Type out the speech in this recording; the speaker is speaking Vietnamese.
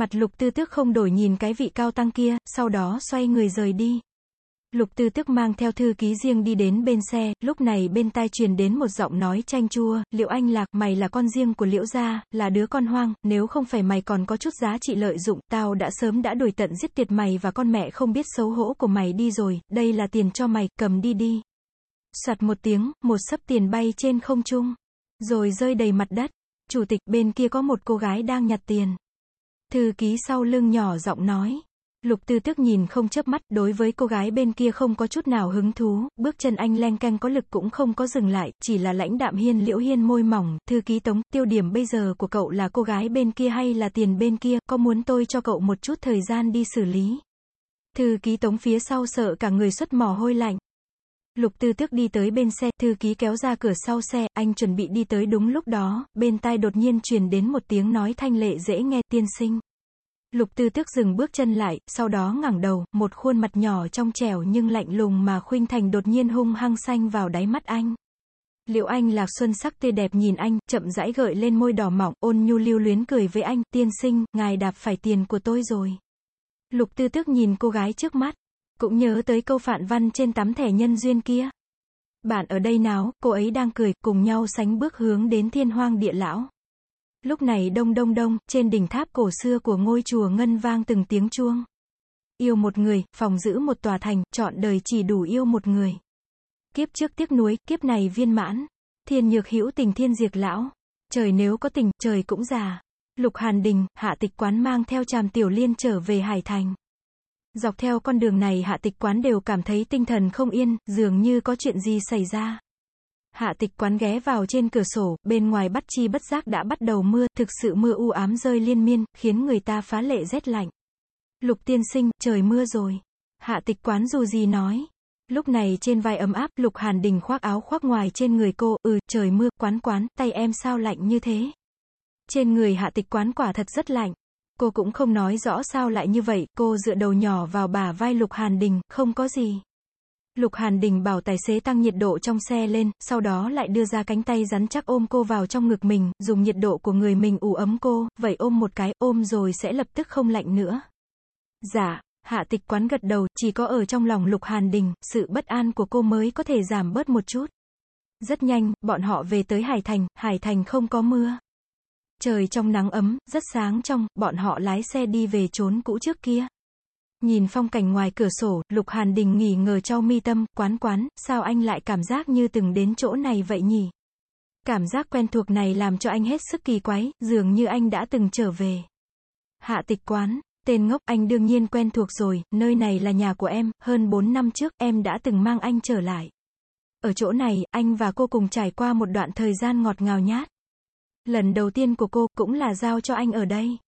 Mặt lục tư tước không đổi nhìn cái vị cao tăng kia, sau đó xoay người rời đi. Lục tư tước mang theo thư ký riêng đi đến bên xe, lúc này bên tai truyền đến một giọng nói chanh chua, liệu anh lạc, mày là con riêng của liễu gia, là đứa con hoang, nếu không phải mày còn có chút giá trị lợi dụng, tao đã sớm đã đuổi tận giết tiệt mày và con mẹ không biết xấu hổ của mày đi rồi, đây là tiền cho mày, cầm đi đi. Soạt một tiếng, một sấp tiền bay trên không trung, rồi rơi đầy mặt đất. Chủ tịch bên kia có một cô gái đang nhặt tiền. Thư ký sau lưng nhỏ giọng nói. Lục tư tức nhìn không chớp mắt, đối với cô gái bên kia không có chút nào hứng thú, bước chân anh len canh có lực cũng không có dừng lại, chỉ là lãnh đạm hiên liễu hiên môi mỏng, thư ký tống, tiêu điểm bây giờ của cậu là cô gái bên kia hay là tiền bên kia, có muốn tôi cho cậu một chút thời gian đi xử lý. Thư ký tống phía sau sợ cả người xuất mồ hôi lạnh. Lục tư tước đi tới bên xe, thư ký kéo ra cửa sau xe, anh chuẩn bị đi tới đúng lúc đó, bên tai đột nhiên truyền đến một tiếng nói thanh lệ dễ nghe, tiên sinh. Lục tư tước dừng bước chân lại, sau đó ngẩng đầu, một khuôn mặt nhỏ trong trẻo nhưng lạnh lùng mà khuynh thành đột nhiên hung hăng xanh vào đáy mắt anh. Liệu anh lạc xuân sắc tươi đẹp nhìn anh, chậm rãi gợi lên môi đỏ mỏng, ôn nhu lưu luyến cười với anh, tiên sinh, ngài đạp phải tiền của tôi rồi. Lục tư tước nhìn cô gái trước mắt, cũng nhớ tới câu phạn văn trên tấm thẻ nhân duyên kia. Bạn ở đây nào, cô ấy đang cười, cùng nhau sánh bước hướng đến thiên hoang địa lão. Lúc này đông đông đông, trên đỉnh tháp cổ xưa của ngôi chùa ngân vang từng tiếng chuông. Yêu một người, phòng giữ một tòa thành, chọn đời chỉ đủ yêu một người. Kiếp trước tiếc nuối, kiếp này viên mãn. Thiên nhược hữu tình thiên diệt lão. Trời nếu có tình, trời cũng già. Lục Hàn Đình, Hạ Tịch Quán mang theo Tràm Tiểu Liên trở về Hải Thành. Dọc theo con đường này Hạ Tịch Quán đều cảm thấy tinh thần không yên, dường như có chuyện gì xảy ra. Hạ tịch quán ghé vào trên cửa sổ, bên ngoài bắt chi bất giác đã bắt đầu mưa, thực sự mưa u ám rơi liên miên, khiến người ta phá lệ rét lạnh. Lục tiên sinh, trời mưa rồi. Hạ tịch quán dù gì nói. Lúc này trên vai ấm áp, Lục Hàn Đình khoác áo khoác ngoài trên người cô, ừ, trời mưa, quán quán, tay em sao lạnh như thế. Trên người hạ tịch quán quả thật rất lạnh. Cô cũng không nói rõ sao lại như vậy, cô dựa đầu nhỏ vào bả vai Lục Hàn Đình, không có gì. Lục Hàn Đình bảo tài xế tăng nhiệt độ trong xe lên, sau đó lại đưa ra cánh tay rắn chắc ôm cô vào trong ngực mình, dùng nhiệt độ của người mình ủ ấm cô, vậy ôm một cái, ôm rồi sẽ lập tức không lạnh nữa. Dạ, hạ tịch quán gật đầu, chỉ có ở trong lòng Lục Hàn Đình, sự bất an của cô mới có thể giảm bớt một chút. Rất nhanh, bọn họ về tới Hải Thành, Hải Thành không có mưa. Trời trong nắng ấm, rất sáng trong, bọn họ lái xe đi về trốn cũ trước kia. Nhìn phong cảnh ngoài cửa sổ, Lục Hàn Đình nghỉ ngờ trao mi tâm, quán quán, sao anh lại cảm giác như từng đến chỗ này vậy nhỉ? Cảm giác quen thuộc này làm cho anh hết sức kỳ quái, dường như anh đã từng trở về. Hạ tịch quán, tên ngốc anh đương nhiên quen thuộc rồi, nơi này là nhà của em, hơn 4 năm trước em đã từng mang anh trở lại. Ở chỗ này, anh và cô cùng trải qua một đoạn thời gian ngọt ngào nhát. Lần đầu tiên của cô cũng là giao cho anh ở đây.